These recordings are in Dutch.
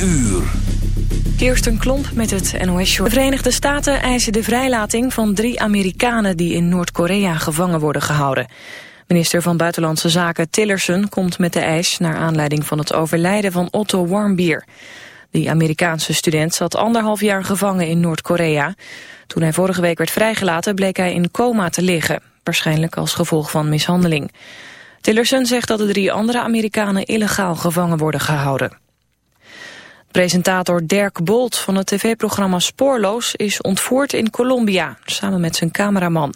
uur. Kirsten Klomp met het NOS. De Verenigde Staten eisen de vrijlating van drie Amerikanen die in Noord-Korea gevangen worden gehouden. Minister van Buitenlandse Zaken Tillerson komt met de eis naar aanleiding van het overlijden van Otto Warmbier. Die Amerikaanse student zat anderhalf jaar gevangen in Noord-Korea. Toen hij vorige week werd vrijgelaten bleek hij in coma te liggen, waarschijnlijk als gevolg van mishandeling. Tillerson zegt dat de drie andere Amerikanen illegaal gevangen worden gehouden. Presentator Dirk Bolt van het tv-programma Spoorloos is ontvoerd in Colombia, samen met zijn cameraman.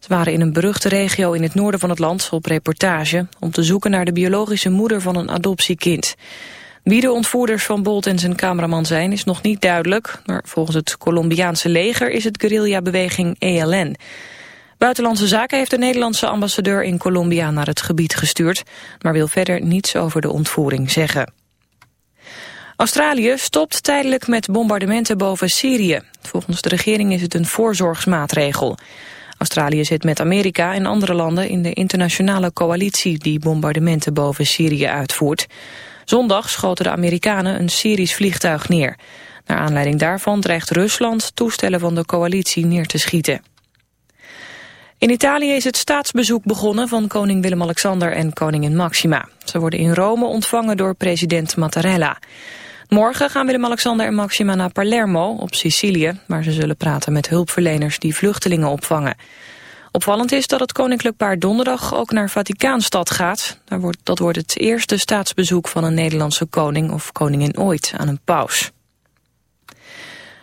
Ze waren in een beruchte regio in het noorden van het land op reportage... om te zoeken naar de biologische moeder van een adoptiekind. Wie de ontvoerders van Bolt en zijn cameraman zijn is nog niet duidelijk... maar volgens het Colombiaanse leger is het guerrillabeweging ELN. Buitenlandse Zaken heeft de Nederlandse ambassadeur in Colombia naar het gebied gestuurd... maar wil verder niets over de ontvoering zeggen. Australië stopt tijdelijk met bombardementen boven Syrië. Volgens de regering is het een voorzorgsmaatregel. Australië zit met Amerika en andere landen in de internationale coalitie die bombardementen boven Syrië uitvoert. Zondag schoten de Amerikanen een Syrisch vliegtuig neer. Naar aanleiding daarvan dreigt Rusland toestellen van de coalitie neer te schieten. In Italië is het staatsbezoek begonnen van koning Willem-Alexander en koningin Maxima. Ze worden in Rome ontvangen door president Mattarella. Morgen gaan Willem-Alexander en Maxima naar Palermo op Sicilië... waar ze zullen praten met hulpverleners die vluchtelingen opvangen. Opvallend is dat het koninklijk paar donderdag ook naar Vaticaanstad gaat. Daar wordt, dat wordt het eerste staatsbezoek van een Nederlandse koning of koningin ooit aan een paus.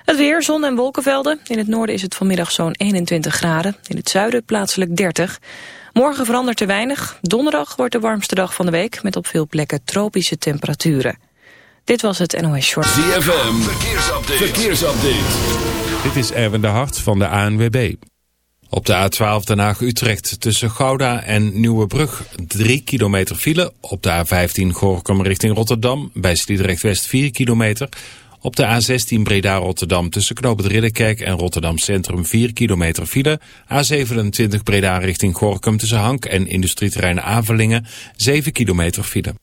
Het weer, zon en wolkenvelden. In het noorden is het vanmiddag zo'n 21 graden. In het zuiden plaatselijk 30. Morgen verandert er weinig. Donderdag wordt de warmste dag van de week... met op veel plekken tropische temperaturen. Dit was het NOS Short. ZFM, verkeersupdate. verkeersupdate. Dit is Erwin de Hart van de ANWB. Op de A12 Den Haag-Utrecht tussen Gouda en Nieuwebrug 3 kilometer file. Op de A15 Gorkum richting Rotterdam bij Sliedrecht-West 4 kilometer. Op de A16 Breda-Rotterdam tussen Knoop Ridderkerk en Rotterdam Centrum 4 kilometer file. A27 Breda richting Gorkum tussen Hank en industrieterrein Avelingen 7 kilometer file.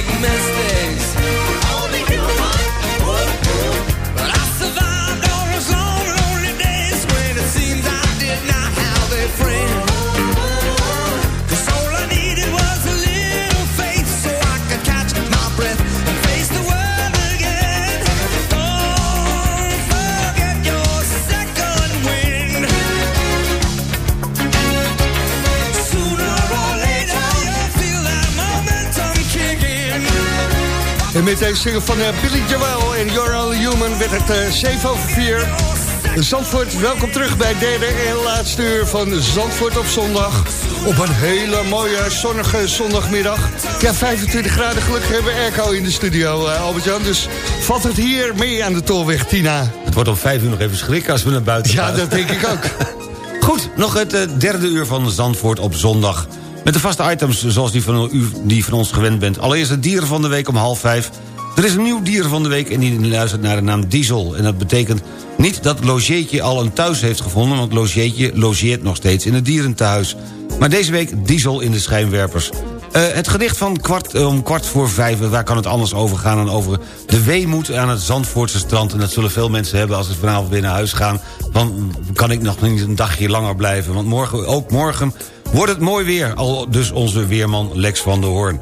Supposed to met deze single van eh, Billy Joel en You're Only Human werd het eh, 7 over 4. Zandvoort, welkom terug bij het derde en laatste uur van Zandvoort op zondag. Op een hele mooie zonnige zondagmiddag. Ja, 25 graden gelukkig hebben we airco in de studio, eh, Albert-Jan. Dus valt het hier mee aan de tolweg, Tina? Het wordt om vijf uur nog even schrikken als we naar buiten Ja, gaan. dat denk ik ook. Goed, nog het eh, derde uur van Zandvoort op zondag. Met de vaste items zoals die van, u, die van ons gewend bent. Allereerst het dieren van de week om half vijf. Er is een nieuw dier van de week en die luistert naar de naam Diesel. En dat betekent niet dat Logeetje al een thuis heeft gevonden... want Logeetje logeert nog steeds in het dierentehuis. Maar deze week Diesel in de schijnwerpers. Eh, het gedicht van kwart, eh, om kwart voor vijf, waar kan het anders over gaan... dan over de weemoed aan het Zandvoortse strand. En dat zullen veel mensen hebben als ze vanavond weer naar huis gaan. Dan kan ik nog niet een dagje langer blijven. Want morgen, ook morgen wordt het mooi weer. Al dus onze weerman Lex van der Hoorn.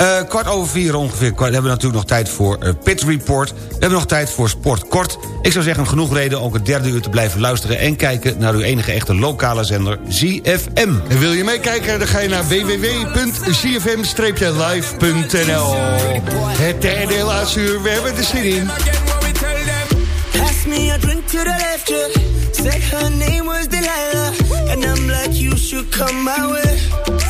Eh, kwart over vier ongeveer kwart, hebben we natuurlijk nog tijd voor eh, Pit Report. We hebben nog tijd voor Sport Kort. Ik zou zeggen, genoeg reden ook het derde uur te blijven luisteren... en kijken naar uw enige echte lokale zender ZFM. En wil je meekijken, dan ga je naar www.cfm-live.nl. Het derde laatste uur, we hebben er zin in. Pass me a drink to the left, yeah. Said her name was Delilah. And I'm like, you should come my way.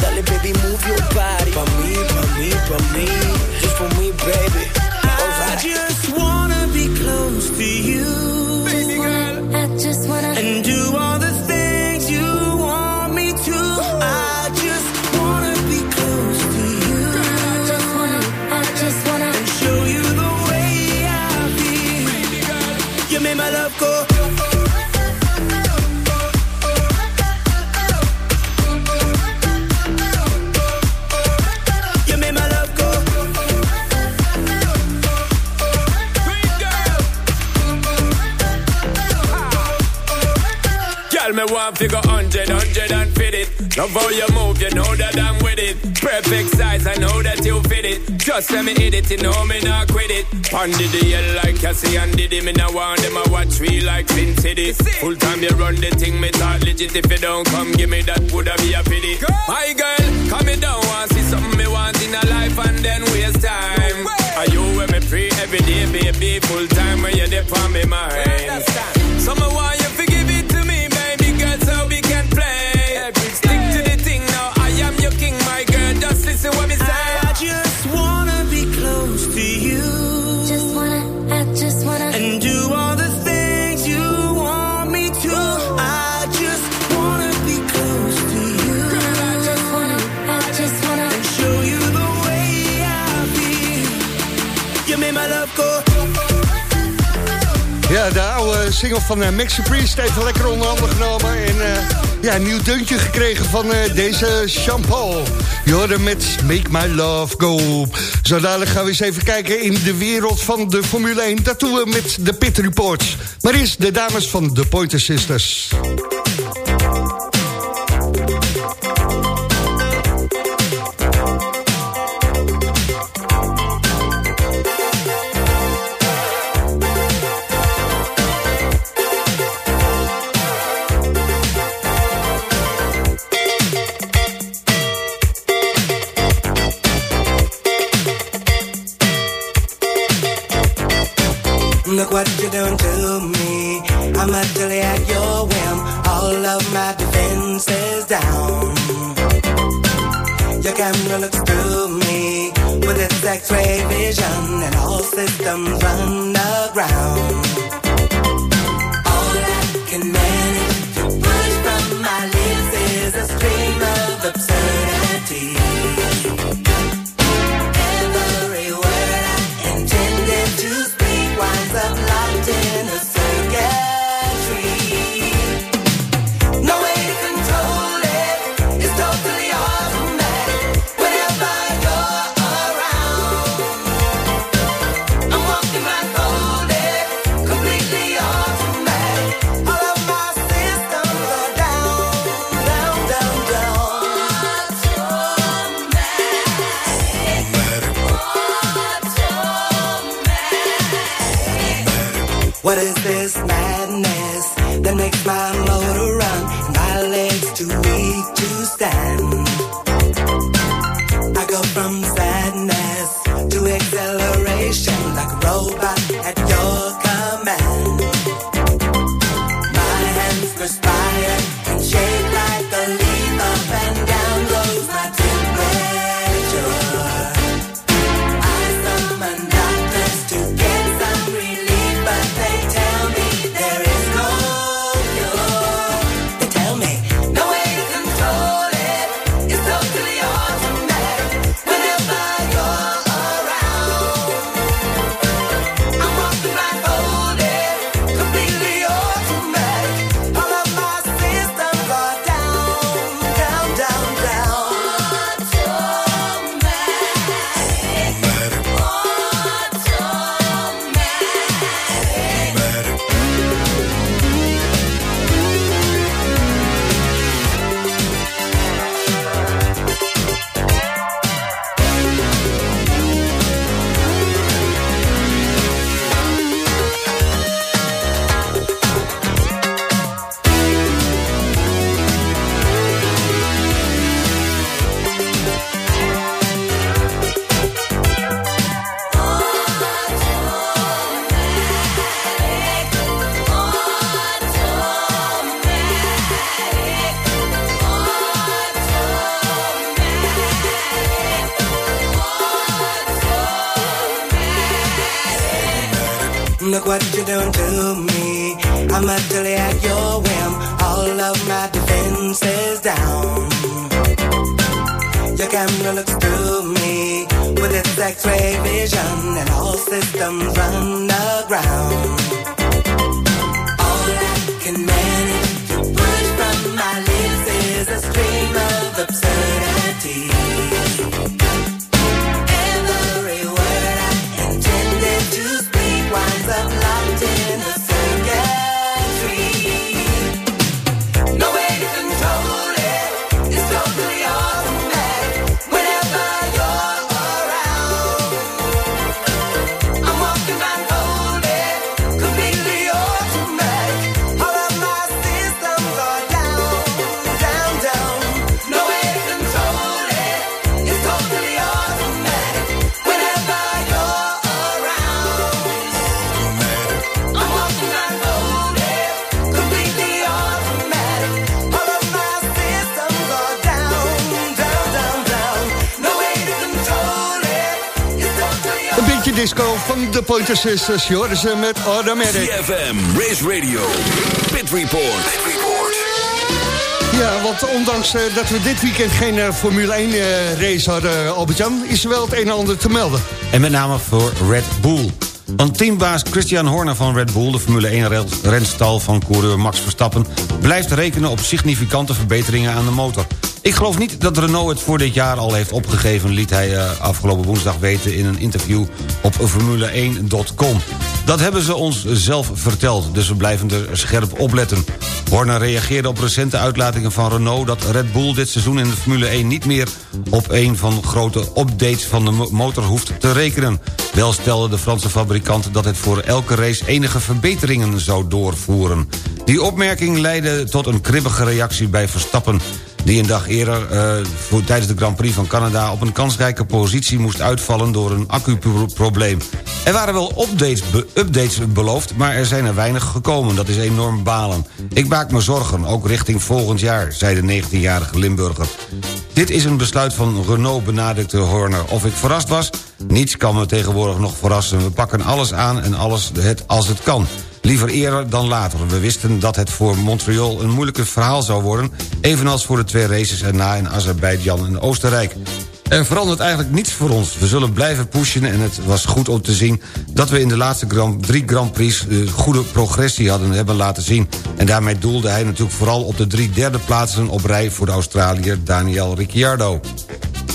dale baby move your body. For me, for me, for me. Just for me, baby. I just wanna be close to you. Love how you move, you know that I'm with it. Perfect size, I know that you fit it. Just let me hit it, you know me not quit it. Pondy the hell like Cassie and Diddy. Me now want them a watch me like Sin City. Full time you run the thing, me talk legit. If you don't come, give me that, woulda be a pity. My girl, come me down, want see something me want in a life and then waste time. Are you with me free every day, baby? Full time when you're there for me mind. Want you Ja, de oude single van uh, Maxi Priest even lekker onder handen genomen. En eh, ja, een nieuw deuntje gekregen van eh, deze. Je hoorde met Make My Love Go. Zo dadelijk gaan we eens even kijken in de wereld van de Formule 1. Dat doen we met de Pit Reports. Maar eerst de dames van de Pointer Sisters. Look what you done to me. I'm utterly at your whim. All of my defenses down. Your camera looks through me with its X-ray vision, and all systems run aground. All I can manage disco van de Pointer Sisters. Joris met Automatic. CFM, Race Radio, Pit Report. Pit Report. Ja, want ondanks uh, dat we dit weekend geen uh, Formule 1 uh, race hadden, Albert-Jan... is er wel het een en ander te melden. En met name voor Red Bull. Want teambaas Christian Horner van Red Bull... de Formule 1-renstal van coureur Max Verstappen... blijft rekenen op significante verbeteringen aan de motor. Ik geloof niet dat Renault het voor dit jaar al heeft opgegeven... liet hij uh, afgelopen woensdag weten in een interview op Formule1.com. Dat hebben ze ons zelf verteld, dus we blijven er scherp op letten. Horner reageerde op recente uitlatingen van Renault... dat Red Bull dit seizoen in de Formule 1 niet meer... op een van grote updates van de motor hoeft te rekenen. Wel stelde de Franse fabrikant dat het voor elke race... enige verbeteringen zou doorvoeren. Die opmerking leidde tot een kribbige reactie bij Verstappen die een dag eerder uh, voor, tijdens de Grand Prix van Canada... op een kansrijke positie moest uitvallen door een accuprobleem. Er waren wel updates, be updates beloofd, maar er zijn er weinig gekomen. Dat is enorm balen. Ik maak me zorgen, ook richting volgend jaar, zei de 19-jarige Limburger. Dit is een besluit van Renault, benadrukte Horner. Of ik verrast was? Niets kan me tegenwoordig nog verrassen. We pakken alles aan en alles het als het kan. Liever eerder dan later. We wisten dat het voor Montreal een moeilijke verhaal zou worden... evenals voor de twee races erna in Azerbeidzjan en Oostenrijk. Er verandert eigenlijk niets voor ons. We zullen blijven pushen en het was goed om te zien... dat we in de laatste Grand, drie Grand Prix uh, goede progressie hadden hebben laten zien. En daarmee doelde hij natuurlijk vooral op de drie derde plaatsen op rij... voor de Australiër Daniel Ricciardo.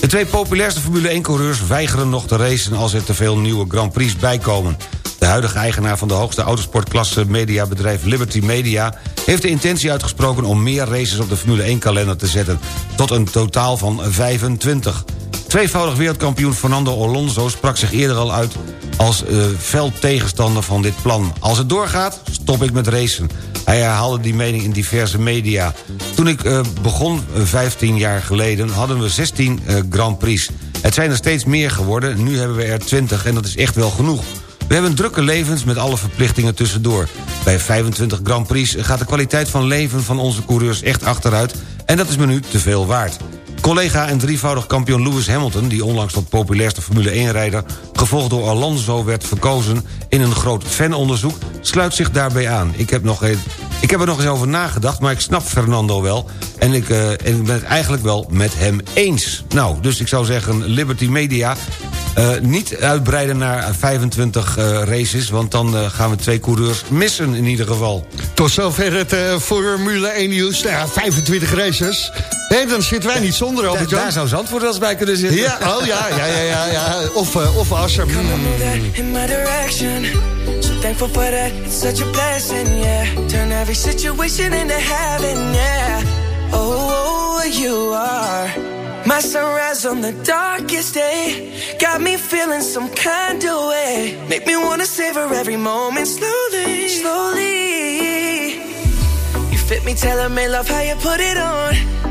De twee populairste Formule 1-coureurs weigeren nog te racen... als er te veel nieuwe Grand Prix bijkomen. De huidige eigenaar van de hoogste autosportklasse mediabedrijf Liberty Media... heeft de intentie uitgesproken om meer races op de Formule 1-kalender te zetten... tot een totaal van 25. Tweevoudig wereldkampioen Fernando Alonso sprak zich eerder al uit... als uh, fel tegenstander van dit plan. Als het doorgaat, stop ik met racen. Hij herhaalde die mening in diverse media. Toen ik uh, begon, 15 jaar geleden, hadden we 16 uh, Grand Prix. Het zijn er steeds meer geworden, nu hebben we er 20 en dat is echt wel genoeg. We hebben drukke levens met alle verplichtingen tussendoor. Bij 25 Grand Prix gaat de kwaliteit van leven van onze coureurs echt achteruit... en dat is me nu te veel waard. Collega en drievoudig kampioen Lewis Hamilton... die onlangs tot populairste Formule 1-rijder... gevolgd door Alonso werd verkozen in een groot fanonderzoek... sluit zich daarbij aan. Ik heb, nog een, ik heb er nog eens over nagedacht, maar ik snap Fernando wel... en ik, uh, en ik ben het eigenlijk wel met hem eens. Nou, dus ik zou zeggen, Liberty Media... Uh, niet uitbreiden naar 25 uh, races... want dan gaan we twee coureurs missen in ieder geval. Tot zover het Formule 1 nieuws. Ja, 25 races. Dan zitten wij niet zonder, Albert Da Daar zou Zandvoort wel eens bij kunnen zitten. Ja, oh ja, ja, ja, ja. ja. Of, uh, of. So thankful for that, it's such a blessing, yeah. Turn every situation into heaven, yeah. Oh, you are my sunrise on the darkest day. Got me feeling some kind of way. Make me wanna savor every moment slowly, slowly. You fit me, tell me love how you put it on.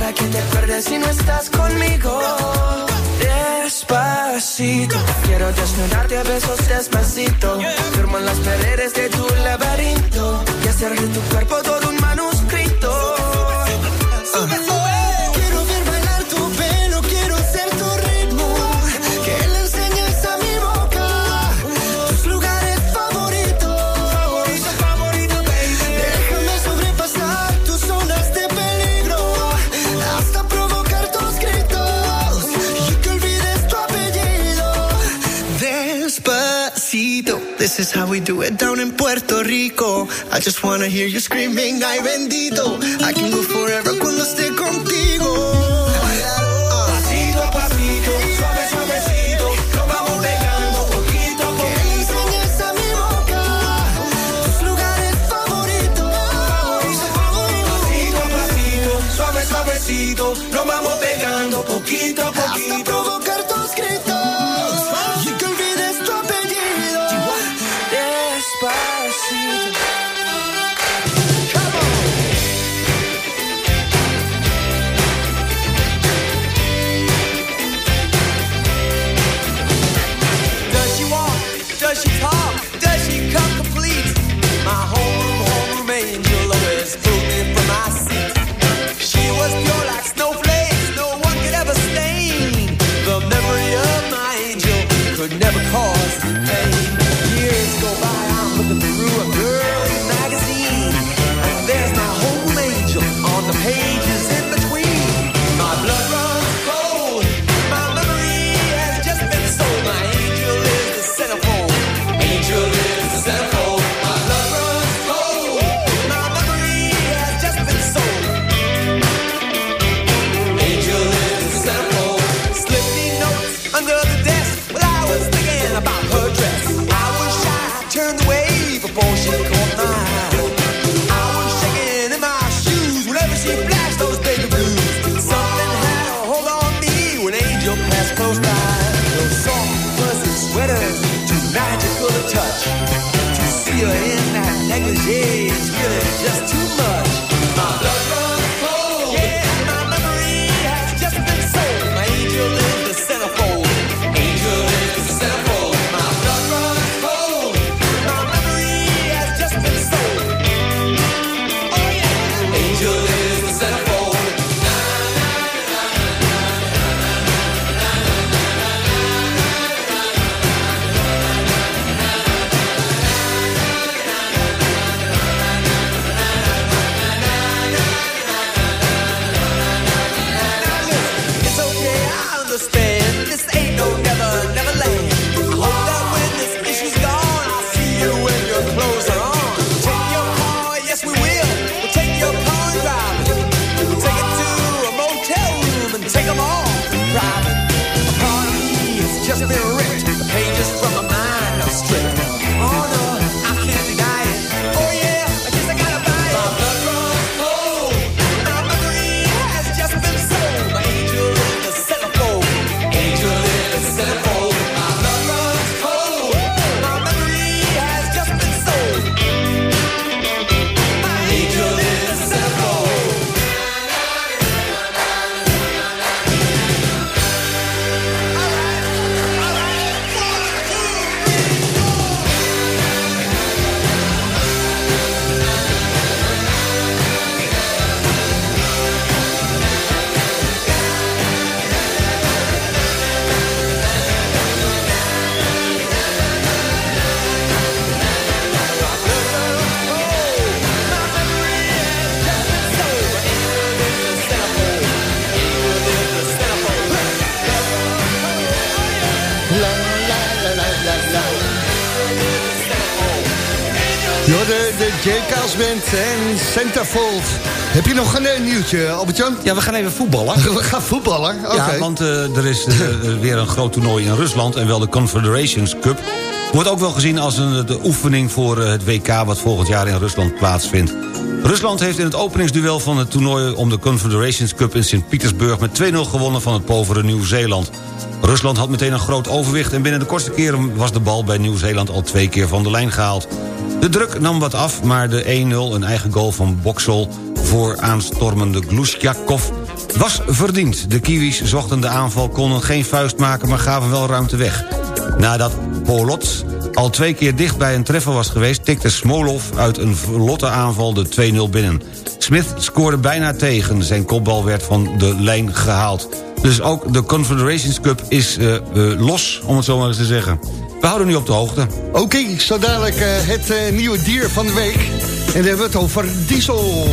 ¿Para qué te pierdes si no estás conmigo? Despacito. Quiero desnudarte a besos despacito. Firmo en las paredes de tu laberinto Y hacer de tu cuerpo todo un manuscrito. is how we do it down in Puerto Rico. I just wanna hear you screaming, ay bendito. I can go forever cuando esté contigo. En Centerfold. Heb je nog een eh, nieuwtje, Albert-Jan? Ja, we gaan even voetballen. We gaan voetballen, oké. Ja, want eh, er is eh, weer een groot toernooi in Rusland... en wel de Confederations Cup. Wordt ook wel gezien als een, de oefening voor het WK... wat volgend jaar in Rusland plaatsvindt. Rusland heeft in het openingsduel van het toernooi... om de Confederations Cup in Sint-Petersburg... met 2-0 gewonnen van het povere Nieuw-Zeeland. Rusland had meteen een groot overwicht... en binnen de korte keren was de bal bij Nieuw-Zeeland al twee keer van de lijn gehaald. De druk nam wat af, maar de 1-0, een eigen goal van Boksel... voor aanstormende Glushjakov was verdiend. De Kiwis zochten de aanval, konden geen vuist maken... maar gaven wel ruimte weg. Nadat Polot al twee keer dicht bij een treffer was geweest... tikte Smolov uit een vlotte aanval de 2-0 binnen. Smith scoorde bijna tegen. Zijn kopbal werd van de lijn gehaald. Dus ook de Confederations Cup is uh, uh, los, om het zo maar eens te zeggen. We houden nu op de hoogte. Oké, okay, zo dadelijk uh, het nieuwe dier van de week. En dan hebben we het over diesel.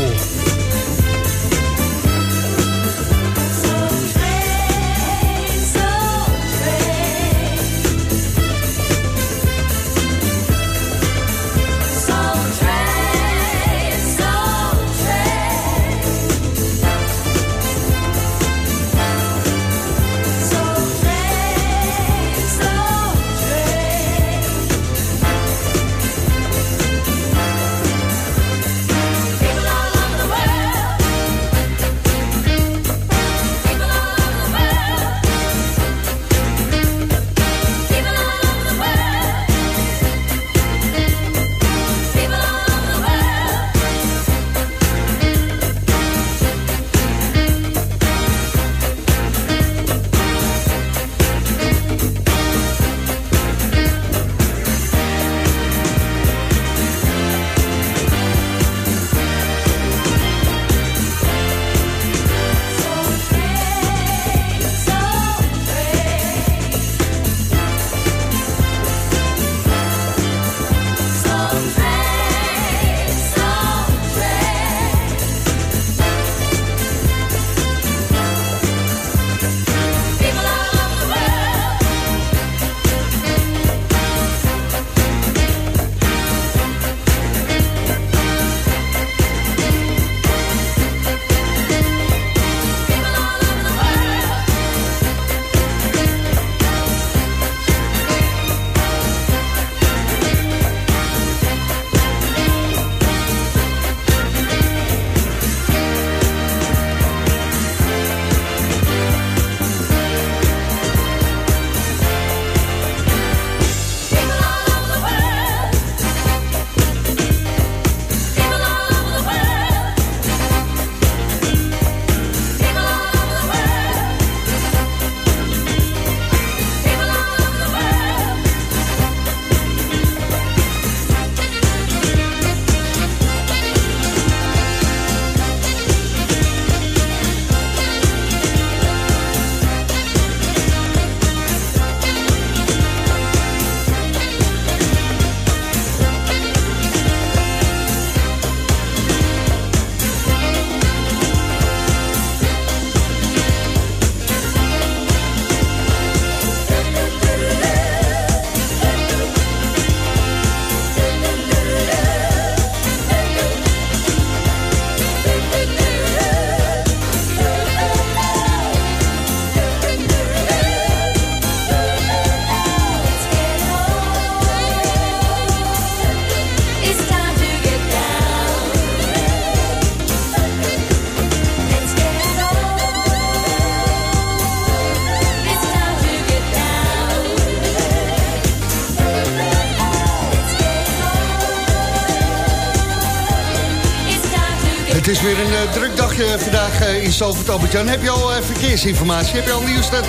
In Zalvoort Albert-Jan. Heb je al uh, verkeersinformatie? Heb je al nieuws dat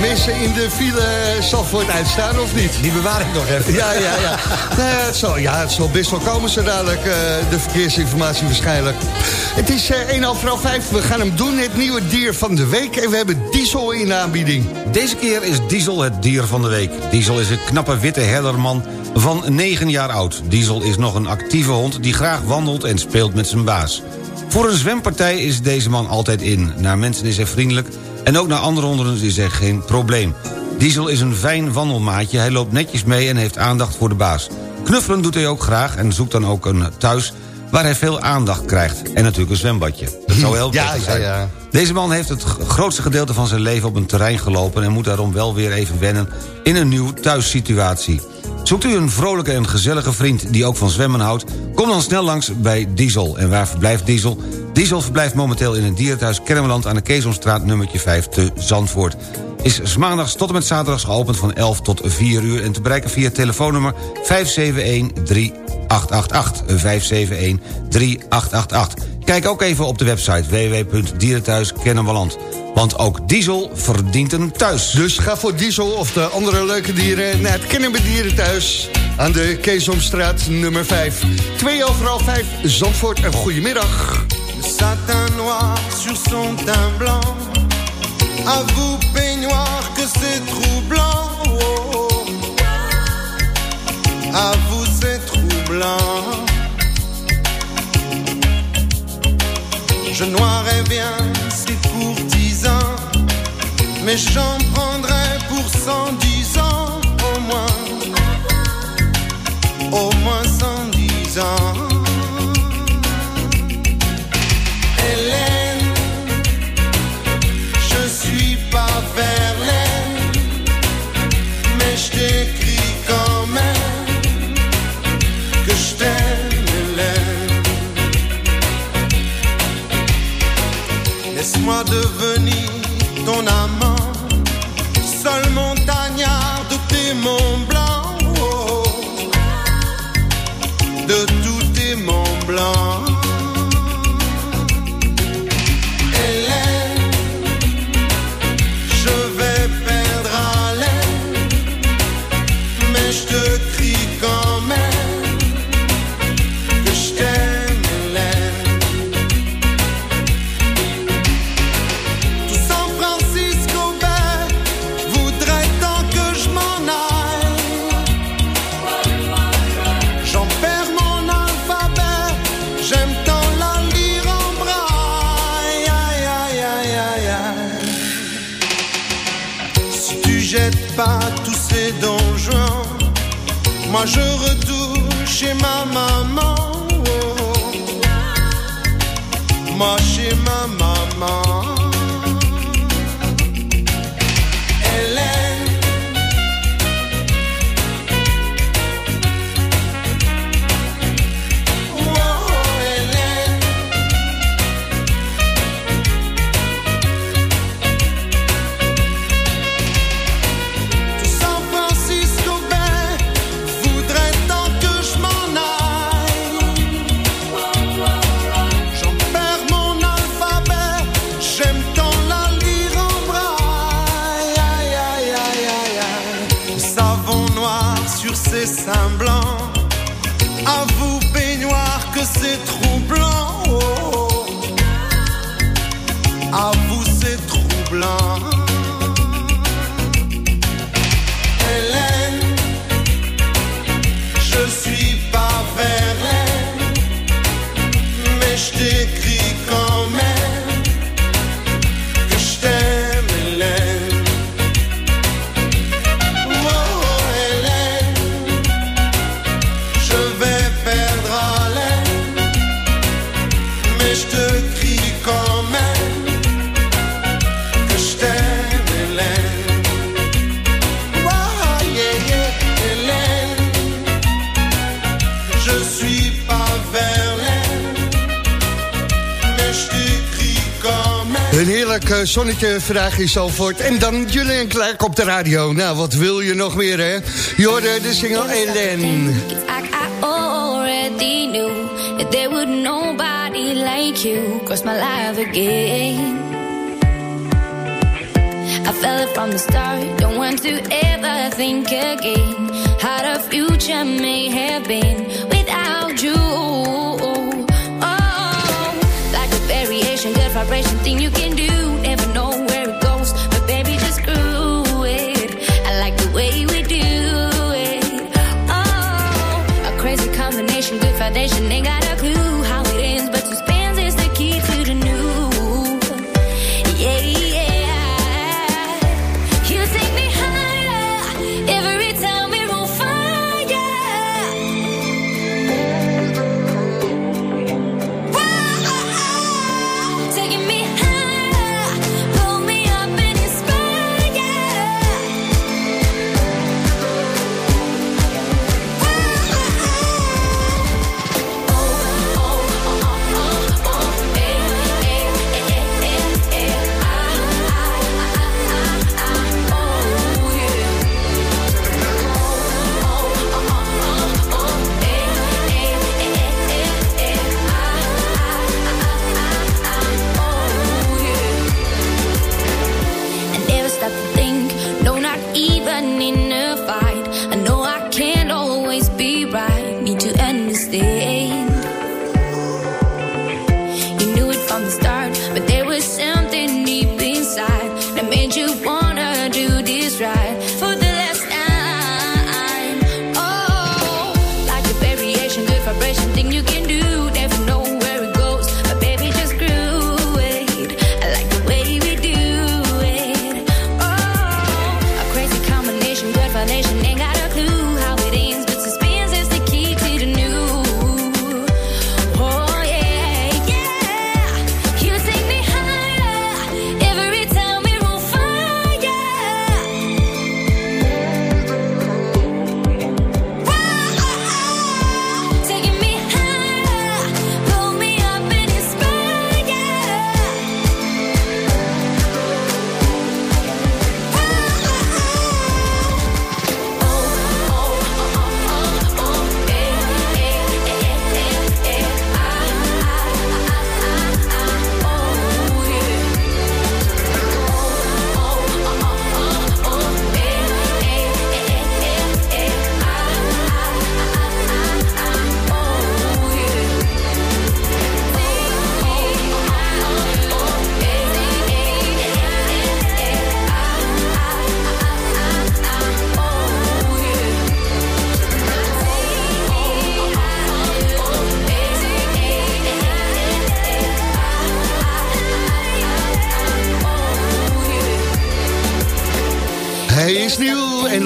mensen in de file Zalvoort uitstaan of niet? Die bewaar ik nog even. Ja, ja, ja. nou, het, zal, ja het zal best wel komen zo dadelijk, de verkeersinformatie waarschijnlijk. Het is 1 half 5. We gaan hem doen, het nieuwe dier van de week. En we hebben Diesel in de aanbieding. Deze keer is Diesel het dier van de week. Diesel is een knappe witte herderman van 9 jaar oud. Diesel is nog een actieve hond die graag wandelt en speelt met zijn baas. Voor een zwempartij is deze man altijd in. Naar mensen is hij vriendelijk en ook naar andere honden is er geen probleem. Diesel is een fijn wandelmaatje, hij loopt netjes mee en heeft aandacht voor de baas. Knuffelen doet hij ook graag en zoekt dan ook een thuis waar hij veel aandacht krijgt. En natuurlijk een zwembadje. Dat zou heel ja, zijn. Ja, ja. Deze man heeft het grootste gedeelte van zijn leven op een terrein gelopen... en moet daarom wel weer even wennen in een nieuw thuissituatie. Zoekt u een vrolijke en gezellige vriend die ook van zwemmen houdt? Kom dan snel langs bij Diesel. En waar verblijft Diesel? Diesel verblijft momenteel in het dierenthuis Kermeland... aan de Keesomstraat nummertje 5 te Zandvoort. Is maandags tot en met zaterdags geopend van 11 tot 4 uur... en te bereiken via telefoonnummer 571 3888. 571 3888. Kijk ook even op de website www.dierenthuiskennemerland. Want ook Diesel verdient een thuis. Dus ga voor Diesel of de andere leuke dieren naar het Kennen Dieren thuis. Aan de Keesomstraat nummer 5. 2 overal 5, Zandvoort. Een goedemiddag. satin noir sur son teint blanc. À vous, peignoir, que c'est troublant. Oh, oh. À vous, c'est troublant. Je noirais bien ces courtisans, mais j'en prendrais pour cent dix ans au moins. Au moins cent dix ans. Hélène, je Laisse-moi devenir ton amant, stick. Zonnetje vandaag in Zalvoort. En dan Julian Clark op de radio. Nou, wat wil je nog meer, hè? Je hoorde de single Hélène. I, I already knew that there would nobody like you cross my life again. I felt it from the start, don't want to ever think again how the future may have been without you. Oh, like a variation, good vibration thing you can do. situation ain't got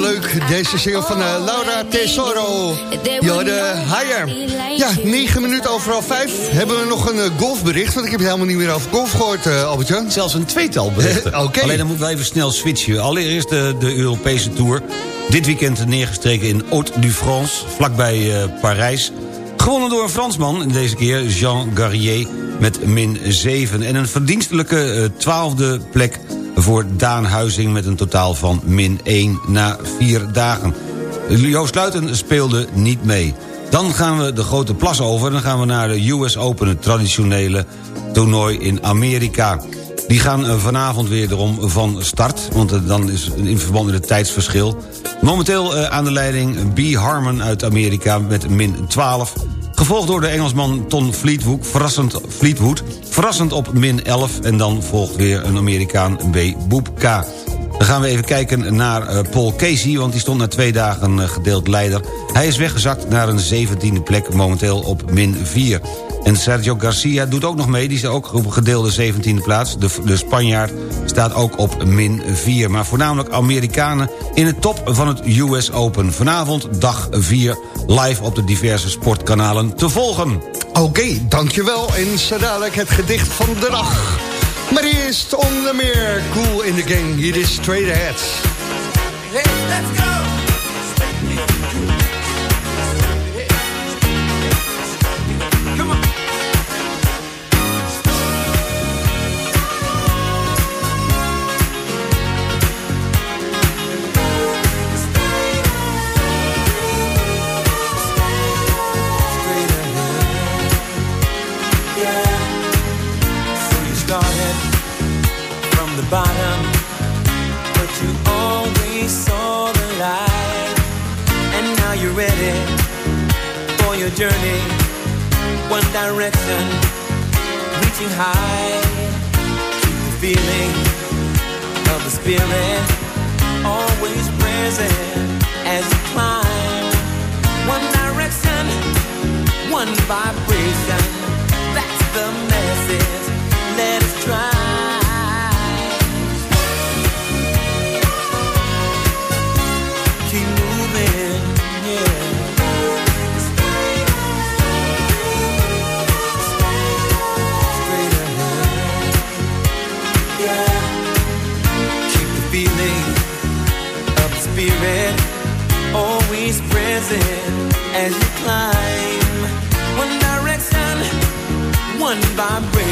leuk. Deze single van uh, Laura Tesoro. Jorde Haier. Ja, 9 minuten overal 5. Hebben we nog een uh, golfbericht? Want ik heb helemaal niet meer over golf gehoord, uh, Albert-Jan. Zelfs een tweetal berichten. Oké. Alleen dan moeten we even snel switchen. Allereerst de, de Europese Tour. Dit weekend neergestreken in Haute-du-France, vlakbij Parijs. Gewonnen door een Fransman, deze keer Jean Garrier met min 7. En een verdienstelijke twaalfde plek voor Daan Huizing... met een totaal van min 1 na 4 dagen. Joost Luiten speelde niet mee. Dan gaan we de grote plas over. Dan gaan we naar de US Open, het traditionele toernooi in Amerika. Die gaan vanavond weer erom van start. Want dan is in verband met het tijdsverschil. Momenteel aan de leiding B. Harmon uit Amerika met min 12. Gevolgd door de Engelsman Ton Fleetwood, verrassend, Fleetwood, verrassend op min 11. En dan volgt weer een Amerikaan B. Boepka. Dan gaan we even kijken naar uh, Paul Casey, want die stond na twee dagen uh, gedeeld leider. Hij is weggezakt naar een 17e plek, momenteel op min 4. En Sergio Garcia doet ook nog mee, die is ook op gedeelde 17e plaats. De, de Spanjaard staat ook op min 4. Maar voornamelijk Amerikanen in het top van het US Open. Vanavond dag 4 live op de diverse sportkanalen te volgen. Oké, dankjewel. En zo dadelijk het gedicht van de dag. Eerst onder meer Cool in the Gang. Hier is Straight Ahead. Hey, let's go! High. Keep the feeling of the spirit always present as you climb. One direction, one vibration.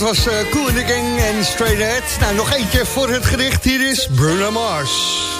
dat was uh, Cool in the Gang en Straight Ahead. Nou, nog eentje voor het gedicht. Hier is Bruno Mars.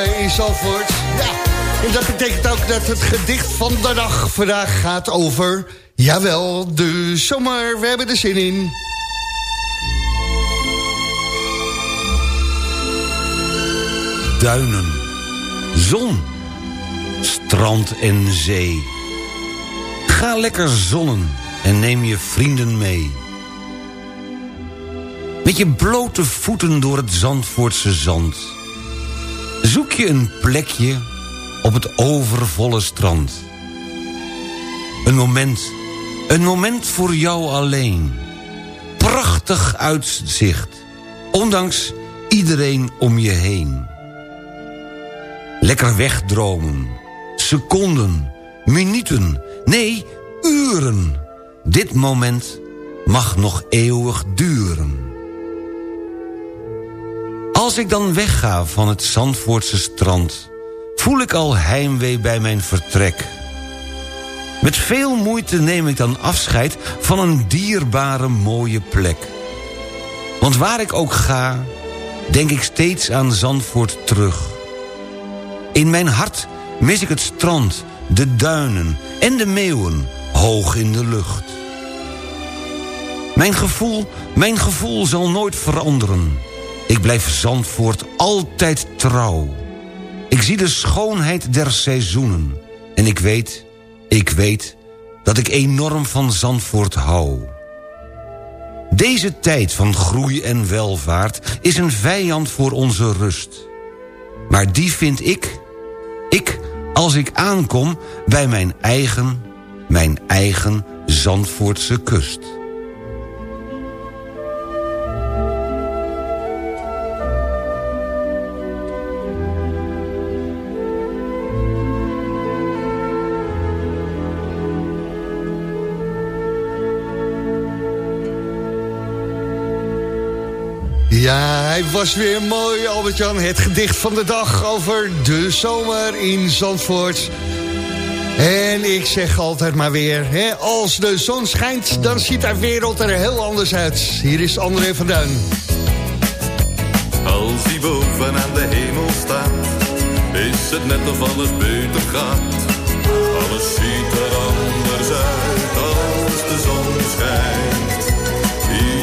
in Zalvoort. Ja, en dat betekent ook dat het gedicht van de dag vandaag gaat over... Jawel, de zomer, we hebben er zin in. Duinen, zon, strand en zee. Ga lekker zonnen en neem je vrienden mee. Met je blote voeten door het Zandvoortse zand. Je een plekje op het overvolle strand. Een moment, een moment voor jou alleen. Prachtig uitzicht, ondanks iedereen om je heen. Lekker wegdromen, seconden, minuten, nee, uren. Dit moment mag nog eeuwig duren. Als ik dan wegga van het Zandvoortse strand... voel ik al heimwee bij mijn vertrek. Met veel moeite neem ik dan afscheid van een dierbare mooie plek. Want waar ik ook ga, denk ik steeds aan Zandvoort terug. In mijn hart mis ik het strand, de duinen en de meeuwen hoog in de lucht. Mijn gevoel, mijn gevoel zal nooit veranderen. Ik blijf Zandvoort altijd trouw. Ik zie de schoonheid der seizoenen. En ik weet, ik weet dat ik enorm van Zandvoort hou. Deze tijd van groei en welvaart is een vijand voor onze rust. Maar die vind ik, ik als ik aankom bij mijn eigen, mijn eigen Zandvoortse kust. Ja, hij was weer mooi, Albert-Jan. Het gedicht van de dag over de zomer in Zandvoort. En ik zeg altijd maar weer, hè, als de zon schijnt... dan ziet de wereld er heel anders uit. Hier is André van Duin. Als hij boven aan de hemel staat, is het net of alles beter gaat. Alles ziet er anders uit als de zon schijnt.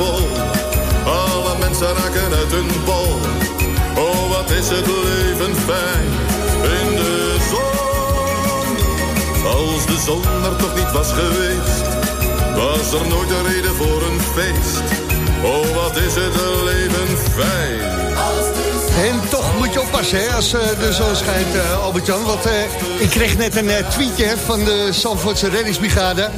Overvol. Alle mensen raken uit hun bol. Oh, wat is het leven fijn in de zon. Als de zon er toch niet was geweest, was er nooit een reden voor een feest. Oh, wat is het leven fijn. En toch oppassen hè, als eh, de zon schijnt, eh, Albert-Jan. Want eh, ik kreeg net een tweetje van de Zandvoortse reddingsbrigade.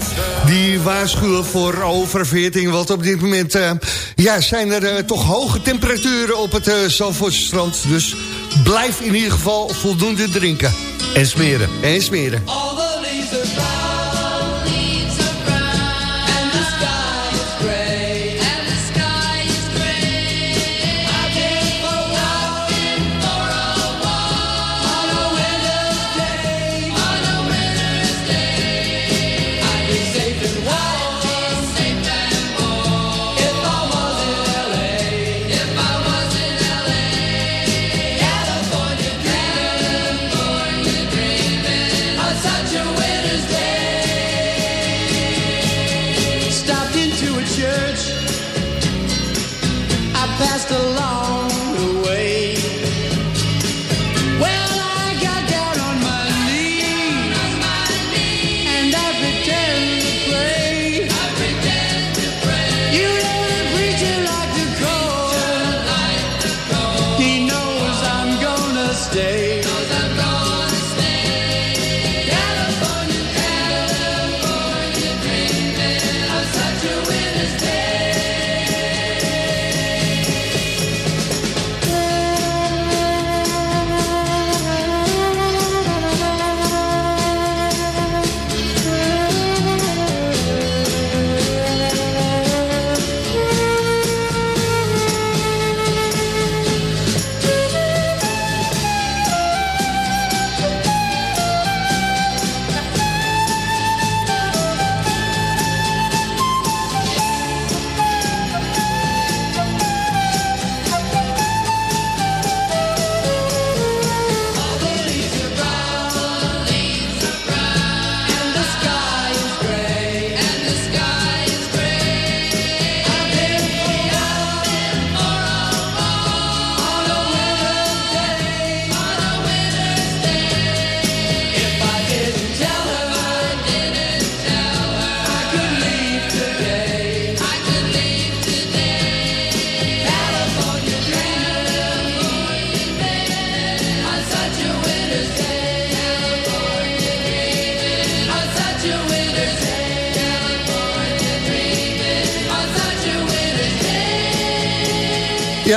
Die waarschuwen voor oververhitting. Want op dit moment eh, ja, zijn er eh, toch hoge temperaturen op het Zandvoortse strand. Dus blijf in ieder geval voldoende drinken. En smeren. En smeren.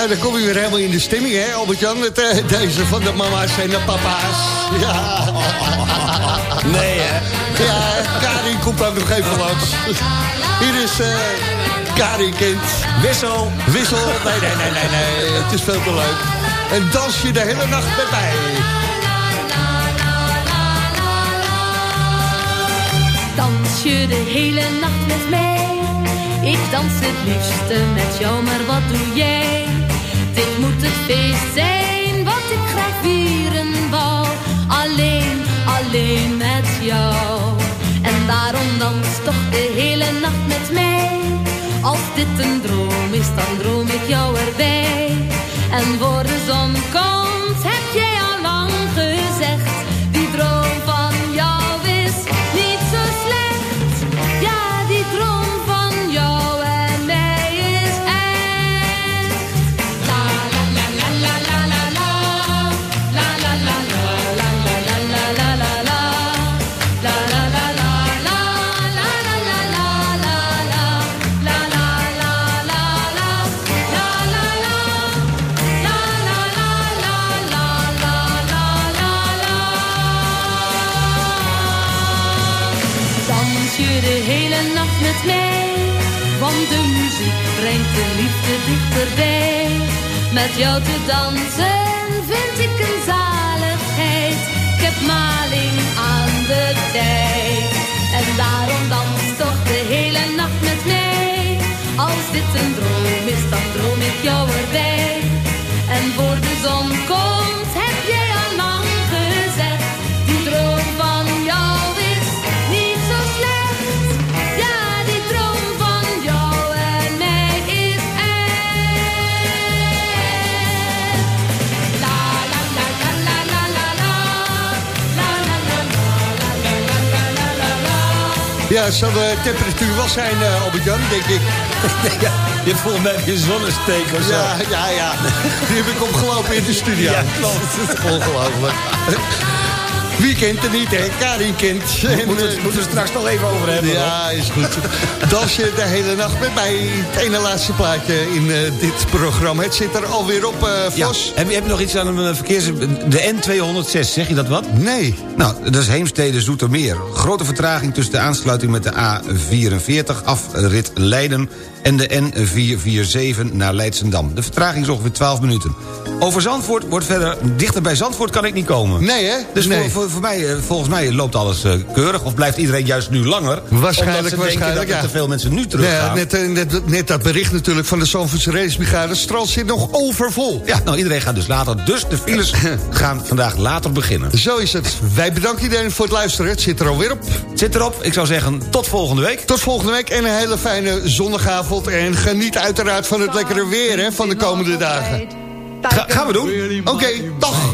Ja, dan kom je weer helemaal in de stemming, hè, Albert-Jan? Met eh, deze van de mama's en de papa's. Ja. Nee, hè? Ja, Karin komt ook nog even langs. Hier is eh Karin Kind. Wissel. Wissel. Nee, nee, nee, nee, nee. Het is veel te leuk. En dans je de hele nacht met mij. Dans je de hele nacht met mij? Ik dans het liefste met jou, maar wat doe jij? Het feest zijn wat ik graag vieren wou. Alleen, alleen met jou. En daarom dans toch de hele nacht met mij. Als dit een droom is, dan droom ik jou erbij. En voor de zon komt, heb jij dansen Ja, zal de temperatuur wel zijn, eh, Albert-Jan, denk ik. Ja, je hebt volgens mij een zonnesteek of zo. Ja, ja, ja. Die heb ik opgelopen in de studio. Ja, klopt. Ongelooflijk. Wie kent er niet, hè? Karin kent. Moeten we het het straks nog even over hebben. Ja, is goed. Dans je de hele nacht met mij. Het ene laatste plaatje in eh, dit programma. Het zit er alweer op, eh Ja. Vos. Heb, je, heb je nog iets aan een verkeers... De N206, zeg je dat wat? Nee. Nou, dat is Heemstede Zoetermeer. Grote vertraging tussen de aansluiting met de A44, afrit Leiden... en de N447 naar Leidsendam. De vertraging is ongeveer 12 minuten. Over Zandvoort wordt verder... Dichter bij Zandvoort kan ik niet komen. Nee, hè? Dus Nee. voor, voor, voor mij, eh, volgens mij loopt alles eh, keurig. Of blijft iedereen juist nu langer? Waarschijnlijk, waarschijnlijk, dat ja. er te veel mensen nu teruggaan. net, eh, net, net dat bericht natuurlijk van de Zandvoortse Racebrigade. Strand zit nog overvol. Ja, nou iedereen gaat dus later. Dus de files gaan vandaag later beginnen. Zo is het. Wij bedanken iedereen voor het luisteren. Het zit er alweer op. Zit erop. Ik zou zeggen, tot volgende week. Tot volgende week en een hele fijne zondagavond. En geniet uiteraard van het lekkere weer hè, van de komende dagen. Ga- gaan we doen. Oké, dag.